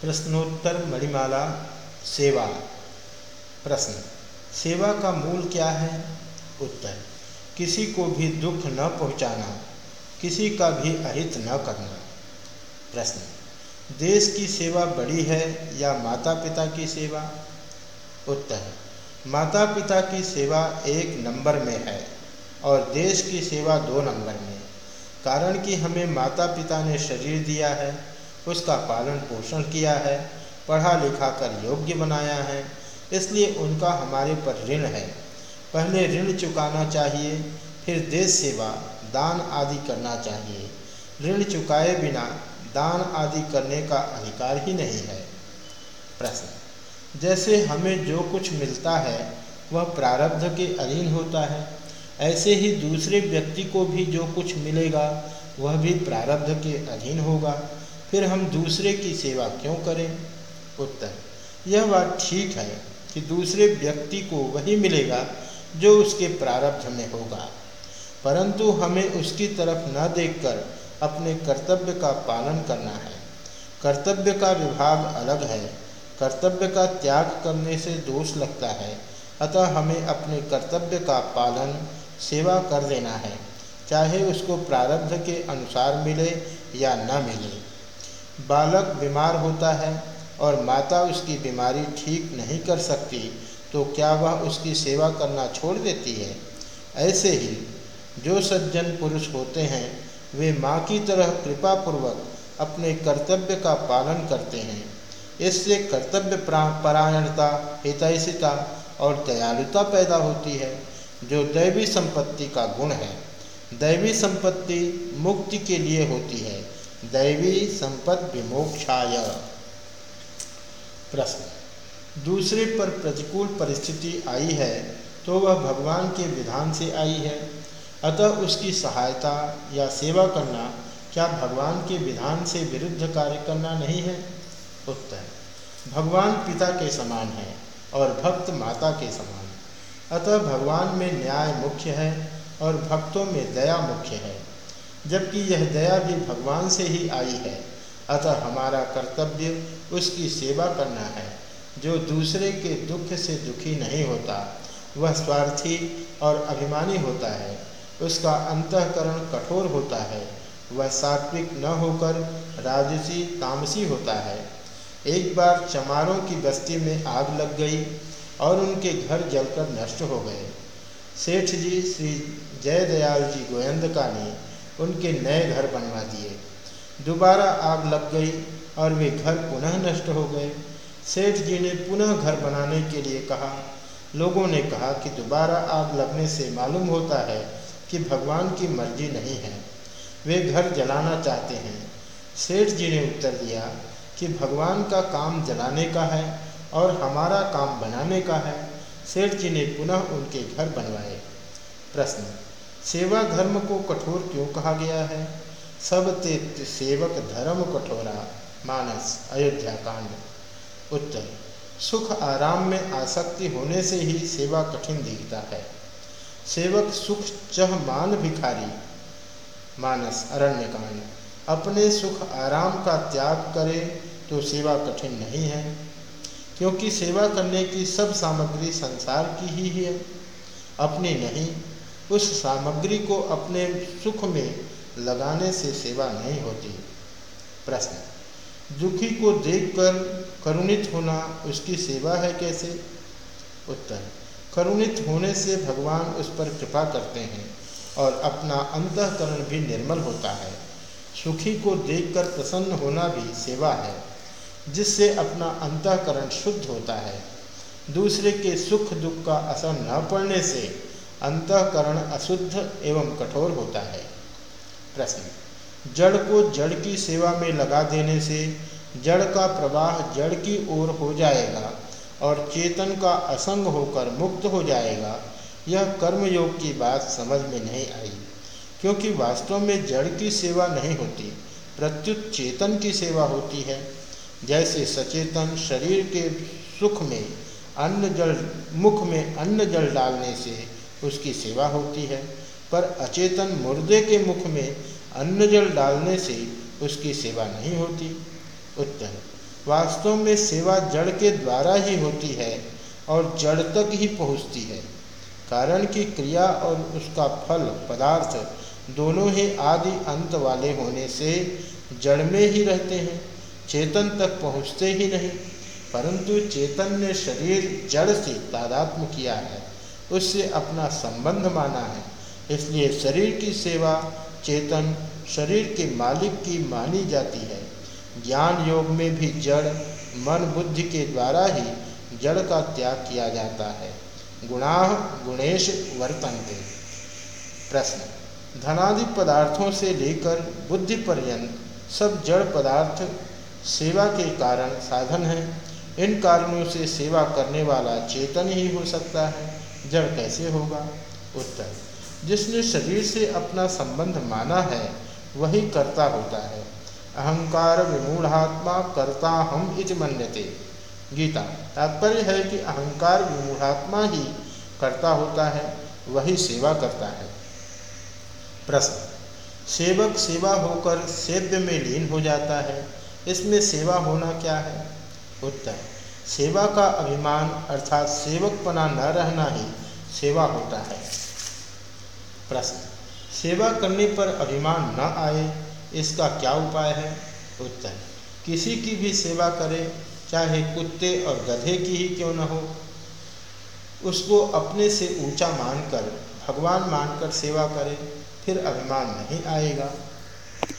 प्रश्नोत्तर मणिमाला सेवा। प्रश्न सेवा का मूल क्या है? उत्तर किसी को भी दुख न पहुंचाना, किसी का भी अहित न करना। प्रश्न देश की सेवा बड़ी है या माता पिता की सेवा? उत्तर माता पिता की सेवा एक नंबर में है और देश की सेवा दो नंबर में। कारण कि हमें माता पिता ने शरीर दिया है उसका पालन पोषण किया है, पढ़ा लिखा कर योग्य बनाया है, इसलिए उनका हमारे पर ऋण है। पहले ऋण चुकाना चाहिए, फिर देश सेवा, दान आदि करना चाहिए। ऋण चुकाए बिना दान आदि करने का अधिकार ही नहीं है। प्रश्न, जैसे हमें जो कुछ मिलता है, वह प्रारब्ध के अधीन होता है। ऐसे ही दूसरे व्यक्ति को भी जो कुछ मिलेगा, वह भी प्रारब्ध के अधीन होगा। फिर हम दूसरे की सेवा क्यों करें? उत्तर, यह बात ठीक है कि दूसरे व्यक्ति को वही मिलेगा जो उसके प्रारब्ध में होगा। परंतु हमें उसकी तरफ़ न देखकर अपने कर्तव्य का पालन करना है। कर्तव्य का विभाग अलग है। कर्तव्य का त्याग करने से दोष लगता है। अतः हमें अपने कर्तव्य का पालन, सेवा कर देना है, चाहे उसको प्रारब्ध के अनुसार मिले या न मिले। बालक बीमार होता है और माता उसकी बीमारी ठीक नहीं कर सकती तो क्या वह उसकी सेवा करना छोड़ देती है? ऐसे ही जो सज्जन पुरुष होते हैं, वे माँ की तरह कृपापूर्वक अपने कर्तव्य का पालन करते हैं। इससे कर्तव्य परायणता, हितैषिता और दयालुता पैदा होती है, जो दैवी संपत्ति का गुण है। दैवी संपत्ति मुक्ति के लिए होती है। दैवी संपद विमोक्षाय। प्रश्न। दूसरे पर प्रतिकूल परिस्थिति आई है तो वह भगवान के विधान से आई है। अतः उसकी सहायता या सेवा करना क्या भगवान के विधान से विरुद्ध कार्य करना नहीं है? उत्तर। भगवान पिता के समान है और भक्त माता के समान। अतः भगवान में न्याय मुख्य है और भक्तों में दया मुख्य है। जबकि यह दया भी भगवान से ही आई है। अतः हमारा कर्तव्य उसकी सेवा करना है। जो दूसरे के दुख से दुखी नहीं होता, वह स्वार्थी और अभिमानी होता है। उसका अंतकरण कठोर होता है। वह सात्विक न होकर राजसी, तामसी होता है। एक बार चमारों की बस्ती में आग लग गई और उनके घर जलकर नष्ट हो गए। सेठ जी, श्री जयदयाल जी गोयंदका ने उनके नए घर बनवा दिए। दोबारा आग लग गई और वे घर पुनः नष्ट हो गए। सेठ जी ने पुनः घर बनाने के लिए कहा। लोगों ने कहा कि दोबारा आग लगने से मालूम होता है कि भगवान की मर्ज़ी नहीं है। वे घर जलाना चाहते हैं। सेठ जी ने उत्तर दिया कि भगवान का काम जलाने का है और हमारा काम बनाने का है। सेठ जी ने पुनः उनके घर बनवाए। प्रश्न। सेवा धर्म को कठोर क्यों कहा गया है? सब ते सेवक धर्म कठोरा मानस अयोध्या कांड। उत्तर, सुख आराम में आसक्ति होने से ही सेवा कठिन दिखता है। सेवक सुख चह मान भिखारी, मानस अरण्य कांड अपने सुख आराम का त्याग करे तो सेवा कठिन नहीं है, क्योंकि सेवा करने की सब सामग्री संसार की ही है। अपनी नहीं उस सामग्री को अपने सुख में लगाने से सेवा नहीं होती। प्रश्न, दुखी को देखकर करुणित होना उसकी सेवा है कैसे? उत्तर, करुणित होने से भगवान उस पर कृपा करते हैं और अपना अंतकरण भी निर्मल होता है। सुखी को देखकर प्रसन्न होना भी सेवा है, जिससे अपना अंतकरण शुद्ध होता है। दूसरे के सुख दुख का असर न पड़ने से अंतकरण अशुद्ध एवं कठोर होता है। प्रश्न, जड़ को जड़ की सेवा में लगा देने से जड़ का प्रवाह जड़ की ओर हो जाएगा और चेतन का असंग होकर मुक्त हो जाएगा, यह कर्मयोग की बात समझ में नहीं आई। क्योंकि वास्तव में जड़ की सेवा नहीं होती, प्रत्युत चेतन की सेवा होती है। जैसे सचेतन शरीर के सुख में अन्न जल, मुख में अन्न जल डालने से उसकी सेवा होती है, पर अचेतन मुर्दे के मुख में अन्न जल डालने से उसकी सेवा नहीं होती। उत्तर, वास्तव में सेवा जड़ के द्वारा ही होती है और जड़ तक ही पहुँचती है, कारण की क्रिया और उसका फल, पदार्थ दोनों ही आदि अंत वाले होने से जड़ में ही रहते हैं, चेतन तक पहुँचते ही नहीं, परंतु चेतन ने शरीर जड़ से तादात्म किया है। उससे अपना संबंध माना है। इसलिए शरीर की सेवा चेतन शरीर के मालिक की मानी जाती है। ज्ञान योग में भी जड़, मन, बुद्धि के द्वारा ही जड़ का त्याग किया जाता है। गुणा गुणेश वर्तनते। प्रश्न। धनादि पदार्थों से लेकर बुद्धि पर्यंत सब जड़ पदार्थ सेवा के कारण साधन हैं। इन कारणों से सेवा करने वाला चेतन ही हो सकता है। जड़ कैसे होगा? उत्तर, जिसने शरीर से अपना संबंध माना है, वही कर्ता होता है। अहंकार विमूढ़ात्मा कर्ता हम इच मन्यते। गीता, तात्पर्य है कि अहंकार विमूढ़ात्मा ही कर्ता होता है, वही सेवा करता है। प्रश्न, सेवक सेवा होकर सेव्य में लीन हो जाता है, इसमें सेवा होना क्या है? उत्तर सेवा का अभिमान अर्थात सेवकपना न रहना ही सेवा होता है। प्रश्न, सेवा करने पर अभिमान न आए, इसका क्या उपाय है? उत्तर, किसी की भी सेवा करे, चाहे कुत्ते और गधे की ही क्यों न हो, उसको अपने से ऊँचा मानकर, भगवान मानकर सेवा करे, फिर अभिमान नहीं आएगा।